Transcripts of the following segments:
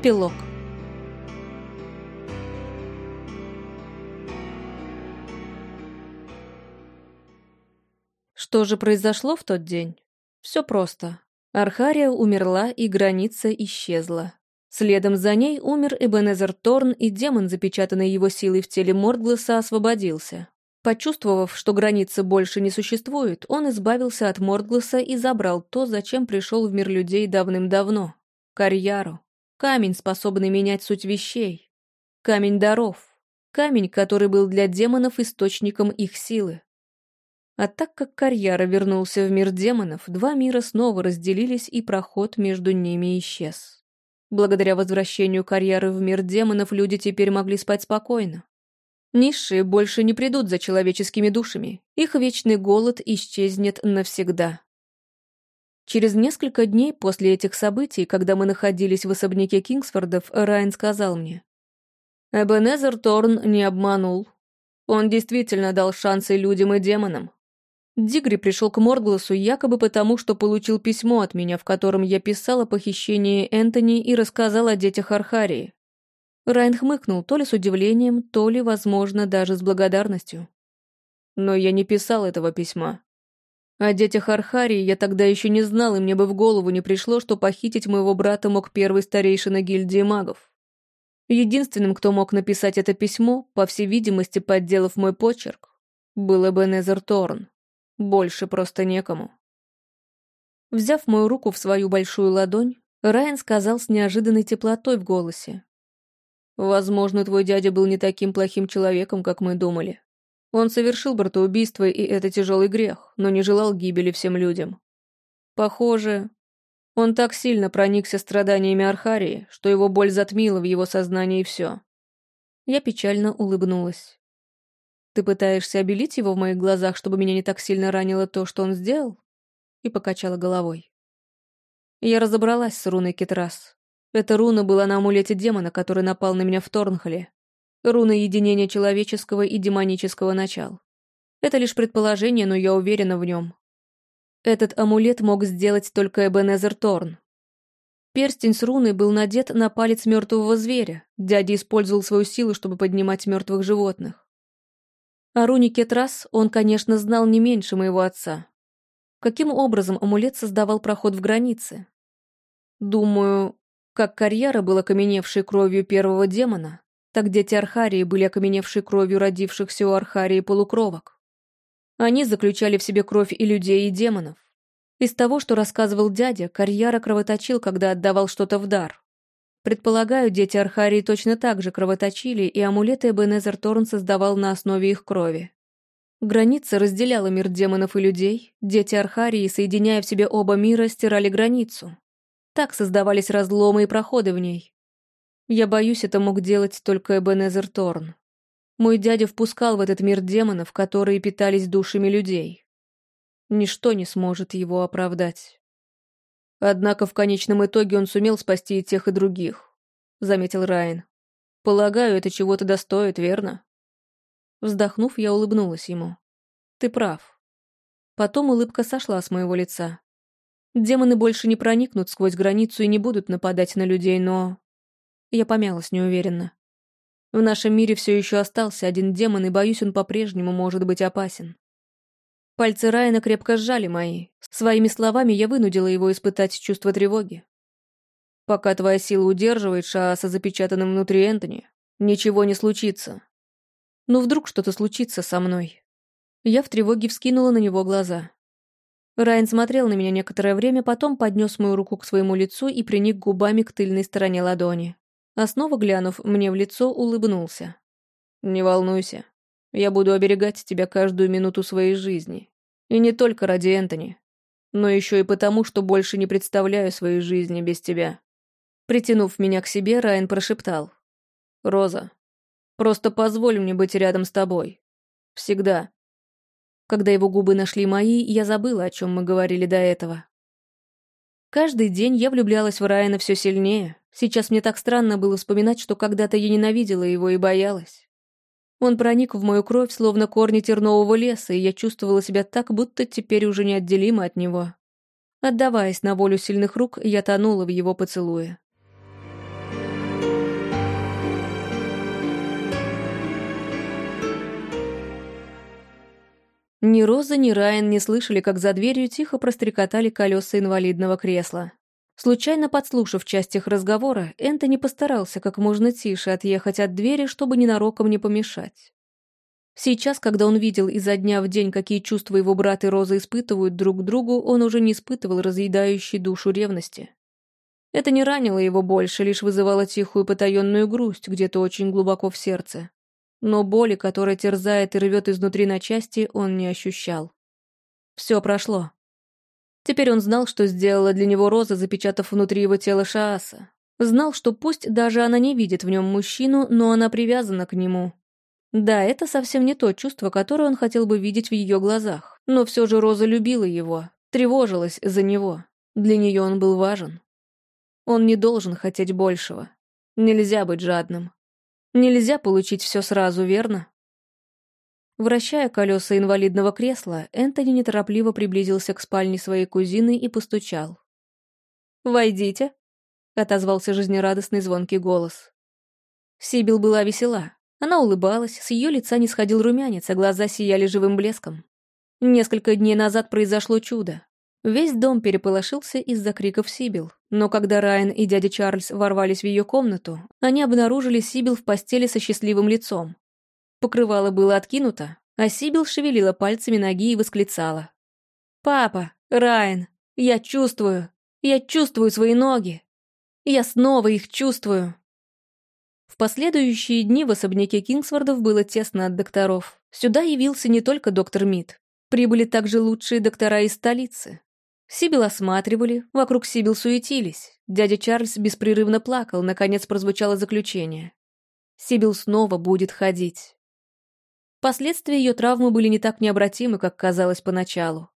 Эпилог. Что же произошло в тот день? Все просто. Архария умерла, и граница исчезла. Следом за ней умер Эбенезер Торн, и демон, запечатанный его силой в теле Мордгласа, освободился. Почувствовав, что границы больше не существует, он избавился от Мордгласа и забрал то, зачем пришел в мир людей давным-давно — Карьяру. Камень, способный менять суть вещей. Камень даров. Камень, который был для демонов источником их силы. А так как Карьяра вернулся в мир демонов, два мира снова разделились, и проход между ними исчез. Благодаря возвращению Карьяры в мир демонов люди теперь могли спать спокойно. Низшие больше не придут за человеческими душами, их вечный голод исчезнет навсегда. Через несколько дней после этих событий, когда мы находились в особняке Кингсфордов, Райан сказал мне. Эбенезер Торн не обманул. Он действительно дал шансы людям и демонам. Дигри пришел к Моргласу якобы потому, что получил письмо от меня, в котором я писал о похищении Энтони и рассказал о детях Архарии. Райан хмыкнул то ли с удивлением, то ли, возможно, даже с благодарностью. Но я не писал этого письма. О детях Архарии я тогда еще не знал, и мне бы в голову не пришло, что похитить моего брата мог первый старейшина гильдии магов. Единственным, кто мог написать это письмо, по всей видимости, подделав мой почерк, был Эбенезер Торн. Больше просто некому. Взяв мою руку в свою большую ладонь, Райан сказал с неожиданной теплотой в голосе. «Возможно, твой дядя был не таким плохим человеком, как мы думали. Он совершил братоубийство, и это тяжелый грех, но не желал гибели всем людям. Похоже, он так сильно проникся страданиями Архарии, что его боль затмила в его сознании все. Я печально улыбнулась. «Ты пытаешься обелить его в моих глазах, чтобы меня не так сильно ранило то, что он сделал?» И покачала головой. Я разобралась с руной Кетрас. Эта руна была на амулете демона, который напал на меня в Торнхоле. Руна единения человеческого и демонического начал. Это лишь предположение, но я уверена в нем. Этот амулет мог сделать только Эбенезер Торн. Перстень с руной был надет на палец мертвого зверя. Дядя использовал свою силу, чтобы поднимать мертвых животных. О руне Кетрас он, конечно, знал не меньше моего отца. Каким образом амулет создавал проход в границы? Думаю, как карьера была окаменевшей кровью первого демона, так дети Архарии были окаменевшей кровью родившихся у Архарии полукровок. Они заключали в себе кровь и людей, и демонов. Из того, что рассказывал дядя, Карьяра кровоточил, когда отдавал что-то в дар. Предполагаю, дети Архарии точно так же кровоточили, и амулеты Эбенезер Торн создавал на основе их крови. Граница разделяла мир демонов и людей, дети Архарии, соединяя в себе оба мира, стирали границу. Так создавались разломы и проходы в ней. Я боюсь, это мог делать только Эбенезер Торн. Мой дядя впускал в этот мир демонов, которые питались душами людей. Ничто не сможет его оправдать. Однако в конечном итоге он сумел спасти и тех, и других, — заметил Райан. Полагаю, это чего-то достоит, верно? Вздохнув, я улыбнулась ему. Ты прав. Потом улыбка сошла с моего лица. Демоны больше не проникнут сквозь границу и не будут нападать на людей, но я помялась неуверенно. В нашем мире все еще остался один демон, и, боюсь, он по-прежнему может быть опасен. Пальцы Райана крепко сжали мои. Своими словами я вынудила его испытать чувство тревоги. Пока твоя сила удерживает Шааса запечатанным внутри Энтони, ничего не случится. Но вдруг что-то случится со мной. Я в тревоге вскинула на него глаза. Райан смотрел на меня некоторое время, потом поднес мою руку к своему лицу и приник губами к тыльной стороне ладони а снова глянув мне в лицо, улыбнулся. «Не волнуйся. Я буду оберегать тебя каждую минуту своей жизни. И не только ради Энтони, но еще и потому, что больше не представляю своей жизни без тебя». Притянув меня к себе, Райан прошептал. «Роза, просто позволь мне быть рядом с тобой. Всегда». Когда его губы нашли мои, я забыла, о чем мы говорили до этого. Каждый день я влюблялась в Райана все сильнее, Сейчас мне так странно было вспоминать, что когда-то я ненавидела его и боялась. Он проник в мою кровь, словно корни тернового леса, и я чувствовала себя так, будто теперь уже неотделима от него. Отдаваясь на волю сильных рук, я тонула в его поцелуе. Ни Роза, ни Райан не слышали, как за дверью тихо прострекотали колеса инвалидного кресла. Случайно подслушав часть их разговора, Энтони постарался как можно тише отъехать от двери, чтобы ненароком не помешать. Сейчас, когда он видел изо дня в день, какие чувства его брат и Роза испытывают друг к другу, он уже не испытывал разъедающей душу ревности. Это не ранило его больше, лишь вызывало тихую потаенную грусть где-то очень глубоко в сердце. Но боли, которая терзает и рвет изнутри на части, он не ощущал. Все прошло. Теперь он знал, что сделала для него Роза, запечатав внутри его тела Шааса. Знал, что пусть даже она не видит в нем мужчину, но она привязана к нему. Да, это совсем не то чувство, которое он хотел бы видеть в ее глазах. Но все же Роза любила его, тревожилась за него. Для нее он был важен. Он не должен хотеть большего. Нельзя быть жадным. Нельзя получить все сразу, верно? Вращая колеса инвалидного кресла, Энтони неторопливо приблизился к спальне своей кузины и постучал. «Войдите», — отозвался жизнерадостный звонкий голос. Сибил была весела. Она улыбалась, с ее лица не сходил румянец, а глаза сияли живым блеском. Несколько дней назад произошло чудо. Весь дом переполошился из-за криков Сибил, но когда Райан и дядя Чарльз ворвались в ее комнату, они обнаружили Сибил в постели со счастливым лицом. Покрывало было откинуто, а Сибил шевелила пальцами ноги и восклицала. «Папа, Райан, я чувствую, я чувствую свои ноги. Я снова их чувствую». В последующие дни в особняке Кингсвордов было тесно от докторов. Сюда явился не только доктор Мид. Прибыли также лучшие доктора из столицы. Сибил осматривали, вокруг Сибил суетились. Дядя Чарльз беспрерывно плакал, наконец прозвучало заключение. Сибил снова будет ходить. Последствия ее травмы были не так необратимы, как казалось поначалу.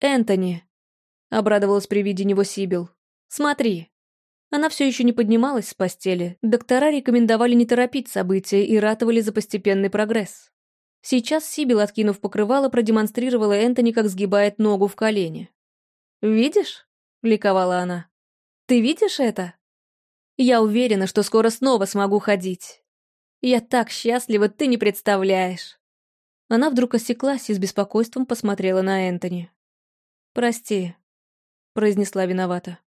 «Энтони!» — обрадовалась при виде него Сибил. «Смотри!» Она все еще не поднималась с постели. Доктора рекомендовали не торопить события и ратовали за постепенный прогресс. Сейчас Сибил, откинув покрывало, продемонстрировала Энтони, как сгибает ногу в колене. «Видишь?» — ликовала она. «Ты видишь это? Я уверена, что скоро снова смогу ходить. Я так счастлива, ты не представляешь!» Она вдруг осеклась и с беспокойством посмотрела на Энтони. «Прости», — произнесла виновата.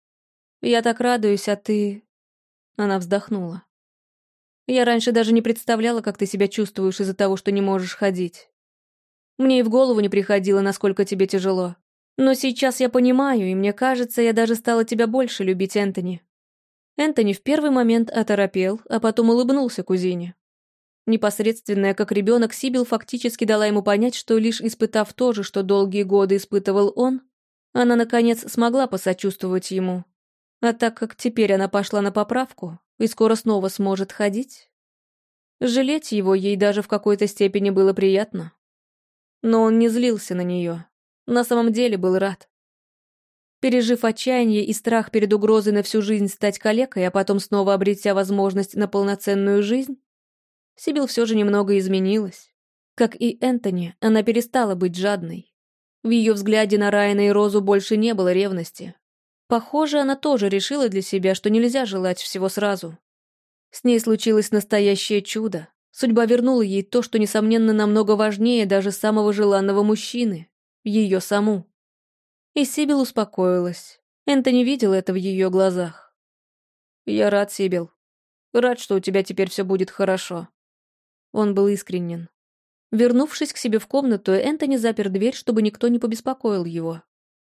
«Я так радуюсь, а ты...» Она вздохнула. «Я раньше даже не представляла, как ты себя чувствуешь из-за того, что не можешь ходить. Мне и в голову не приходило, насколько тебе тяжело. Но сейчас я понимаю, и мне кажется, я даже стала тебя больше любить, Энтони». Энтони в первый момент оторопел, а потом улыбнулся кузине. Непосредственная, как ребенок, Сибил фактически дала ему понять, что лишь испытав то же, что долгие годы испытывал он, она, наконец, смогла посочувствовать ему. А так как теперь она пошла на поправку и скоро снова сможет ходить, жалеть его ей даже в какой-то степени было приятно. Но он не злился на нее. На самом деле был рад. Пережив отчаяние и страх перед угрозой на всю жизнь стать калекой, а потом снова обретя возможность на полноценную жизнь, Сибил все же немного изменилась. Как и Энтони, она перестала быть жадной. В ее взгляде на Райана и Розу больше не было ревности. Похоже, она тоже решила для себя, что нельзя желать всего сразу. С ней случилось настоящее чудо. Судьба вернула ей то, что, несомненно, намного важнее даже самого желанного мужчины — ее саму. И Сибил успокоилась. Энтони видел это в ее глазах. «Я рад, Сибил. Рад, что у тебя теперь все будет хорошо. Он был искренен. Вернувшись к себе в комнату, Энтони запер дверь, чтобы никто не побеспокоил его.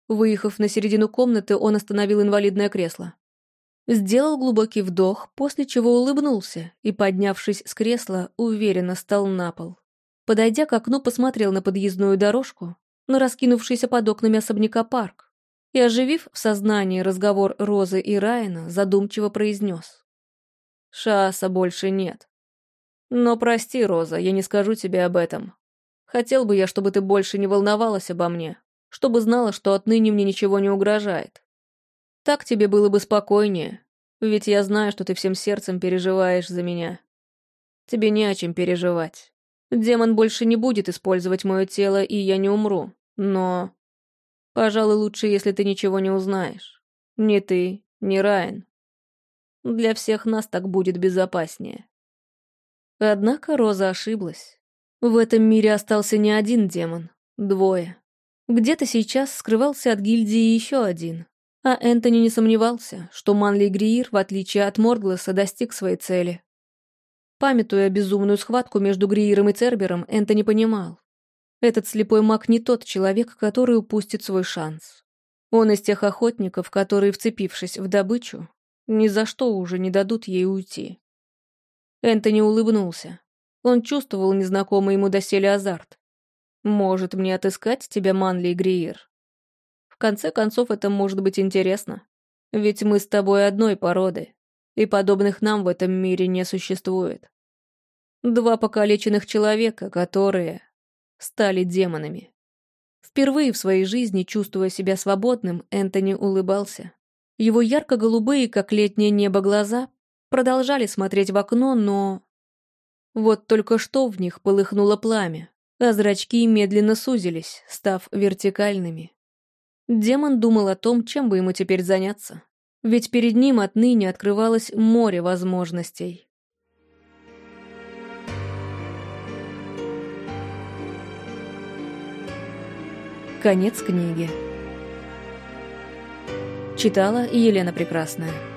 Выехав на середину комнаты, он остановил инвалидное кресло. Сделал глубокий вдох, после чего улыбнулся и, поднявшись с кресла, уверенно стал на пол. Подойдя к окну, посмотрел на подъездную дорожку, на раскинувшийся под окнами особняка парк, и, оживив в сознании разговор Розы и Райана, задумчиво произнес. «Шаса больше нет. Но прости, Роза, я не скажу тебе об этом. Хотел бы я, чтобы ты больше не волновалась обо мне, чтобы знала, что отныне мне ничего не угрожает. Так тебе было бы спокойнее, ведь я знаю, что ты всем сердцем переживаешь за меня. Тебе не о чем переживать. Демон больше не будет использовать мое тело, и я не умру. Но... Пожалуй, лучше, если ты ничего не узнаешь. Ни ты, ни Райан. Для всех нас так будет безопаснее. Однако Роза ошиблась. В этом мире остался не один демон. двое. Где-то сейчас скрывался от гильдии еще один. А Энтони не сомневался, что Манли Гриир, в отличие от Моргласа, достиг своей цели. Памятуя безумную схватку между Грииром и Цербером, Энтони понимал. Этот слепой маг не тот человек, который упустит свой шанс. Он из тех охотников, которые, вцепившись в добычу, ни за что уже не дадут ей уйти. Энтони улыбнулся. Он чувствовал незнакомый ему доселе азарт. «Может, мне отыскать тебя, Манли и Гриир?» В конце концов, это может быть интересно. Ведь мы с тобой одной породы, и подобных нам в этом мире не существует. Два покалеченных человека, которые стали демонами. Впервые в своей жизни, чувствуя себя свободным, Энтони улыбался. Его ярко-голубые, как летнее небо, глаза продолжали смотреть в окно, но... Вот только что в них полыхнуло пламя, а зрачки медленно сузились, став вертикальными. Демон думал о том, чем бы ему теперь заняться. Ведь перед ним отныне открывалось море возможностей. Конец книги. Читала Елена Прекрасная.